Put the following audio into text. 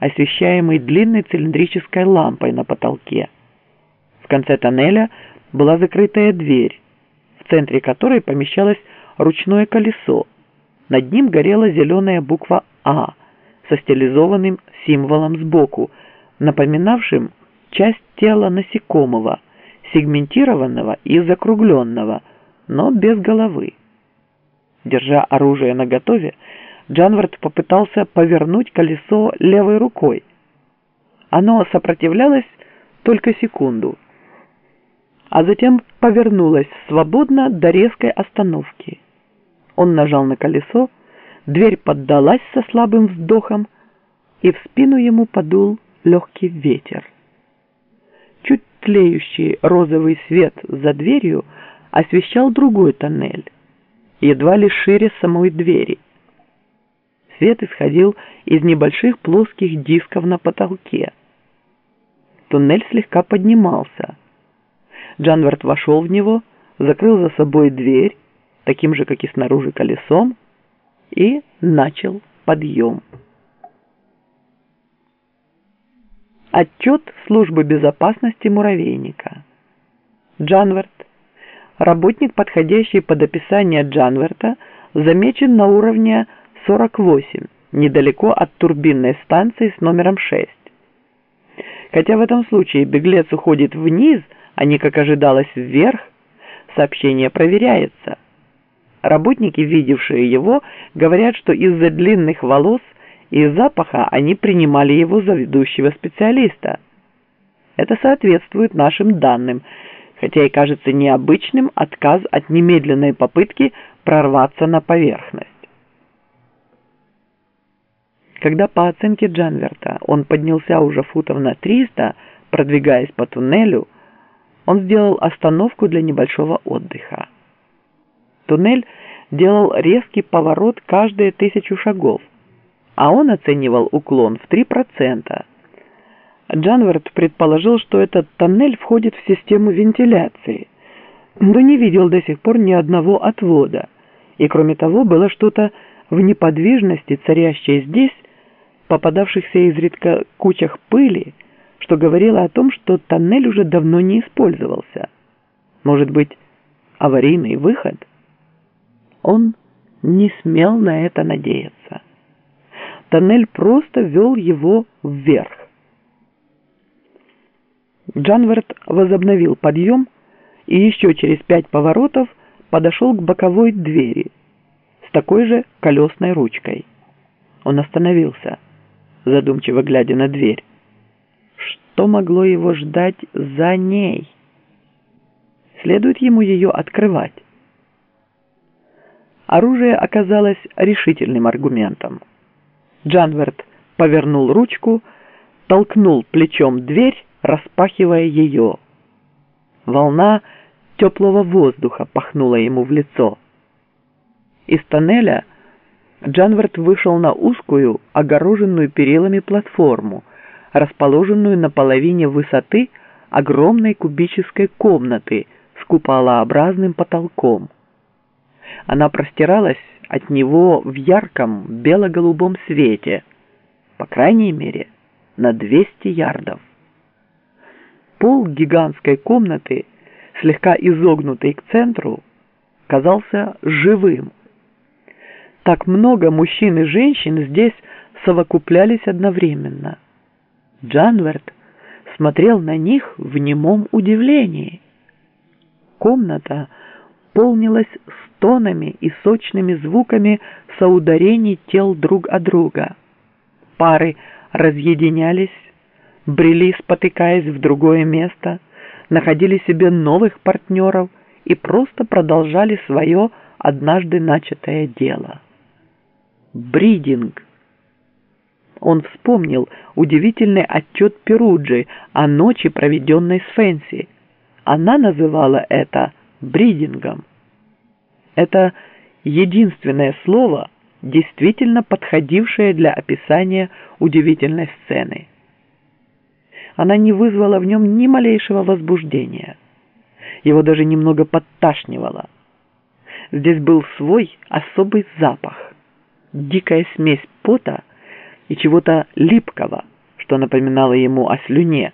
освещаемый длинной цилиндрической лампой на потолке. В конце тоннеля была закрытая дверь, в центре которой помещалось ручное колесо. Над ним горела зеленая буква «А» со стилизованным символом сбоку, напоминавшим часть тела насекомого, сегментированного и закругленного, но без головы. Держа оружие наготове, Джанвард попытался повернуть колесо левой рукой. Оно сопротивлялось только секунду, а затем повернулось свободно до резкой остановки. Он нажал на колесо, дверь поддалась со слабым вздохом, и в спину ему подул легкий ветер. Чуть тлеющий розовый свет за дверью освещал другой тоннель, едва ли шире самой двери. Свет исходил из небольших плоских дисков на потолке. Туннель слегка поднимался. Джанвард вошел в него, закрыл за собой дверь, таким же, как и снаружи колесом, и начал подъем. Отчет службы безопасности муравейника. Джанвард, работник, подходящий под описание Джанверта, замечен на уровне 48, недалеко от турбинной станции с номером 6. Хотя в этом случае беглец уходит вниз, а не, как ожидалось, вверх, сообщение проверяется. Работники, видевшие его, говорят, что из-за длинных волос и запаха они принимали его за ведущего специалиста. Это соответствует нашим данным, хотя и кажется необычным отказ от немедленной попытки прорваться на поверхность. Когда по оценке Джанверта он поднялся уже футов на 300, продвигаясь по туннелю, он сделал остановку для небольшого отдыха. Туннель делал резкий поворот каждые тысячу шагов, а он оценивал уклон в 3%. Джанверт предположил, что этот тоннель входит в систему вентиляции, но не видел до сих пор ни одного отвода, и кроме того было что-то в неподвижности, царящей здесь, попадавшихся изредка кучах пыли, что говорило о том, что тоннель уже давно не использовался. Может быть, аварийный выход? Он не смел на это надеяться. Тоннель просто вел его вверх. Джанверт возобновил подъем и еще через пять поворотов подошел к боковой двери с такой же колесной ручкой. Он остановился задумчиво глядя на дверь. Что могло его ждать за ней? Следует ему ее открывать. Оружие оказалось решительным аргументом. Джанверт повернул ручку, толкнул плечом дверь, распахивая ее. Волна теплого воздуха пахнула ему в лицо. Из тоннеля Джанвард вышел на узкую, огороженную перилами платформу, расположенную на половине высоты огромной кубической комнаты с куполообразным потолком. Она простиралась от него в ярком бело-голубом свете, по крайней мере, на 200 ярдов. Пол гигантской комнаты, слегка изогнутый к центру, казался живым, так много мужчин и женщин здесь совокуплялись одновременно. Джанверт смотрел на них в немом удивлении. Комната полнилась стонами и сочными звуками соударений тел друг от друга. Пары разъединялись, брели, спотыкаясь в другое место, находили себе новых партнеров и просто продолжали свое однажды начатое дело бридинг. Он вспомнил удивительный отчет Перуджи о ночи, проведенной с Фэнси. Она называла это бридингом. Это единственное слово, действительно подходившее для описания удивительной сцены. Она не вызвала в нем ни малейшего возбуждения. Его даже немного подташнивало. Здесь был свой особый запах дикая смесь пота и чего-то липкого, что напоминало ему о слюне,